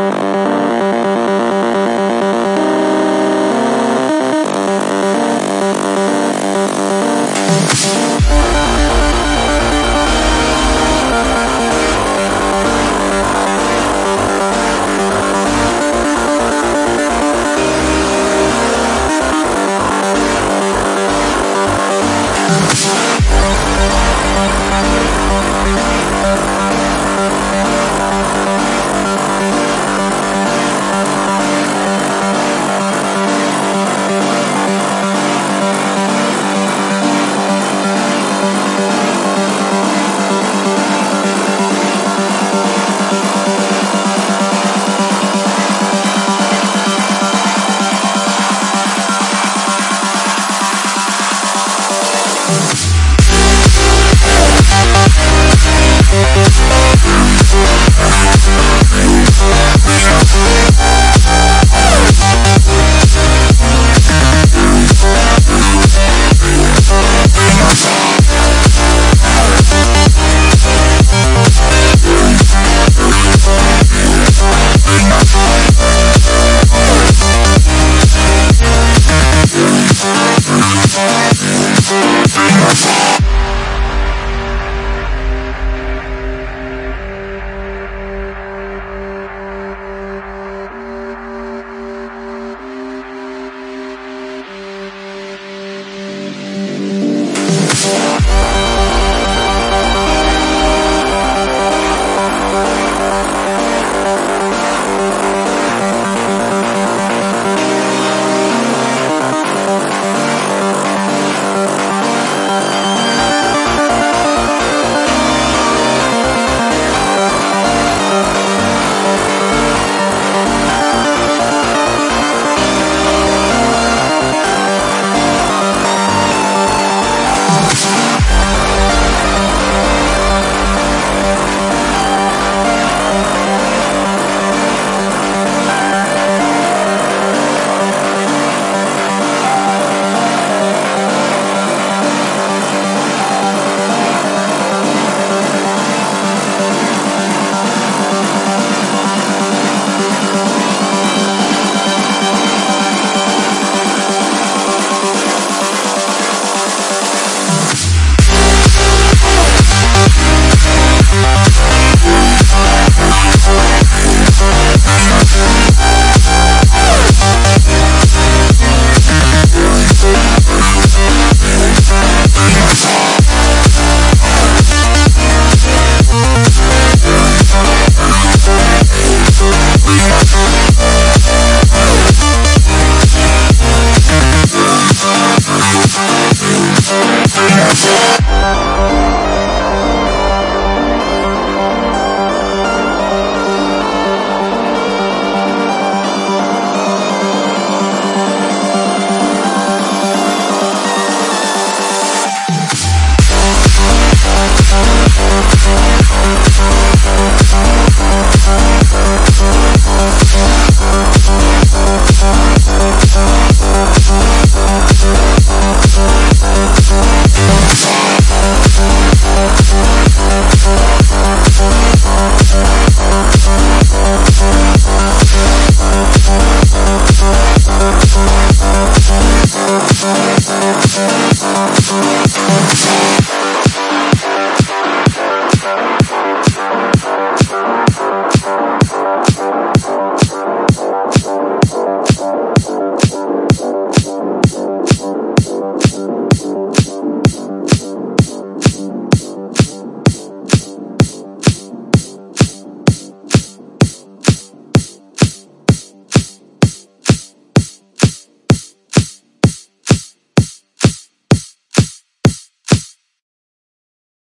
Uh... Thank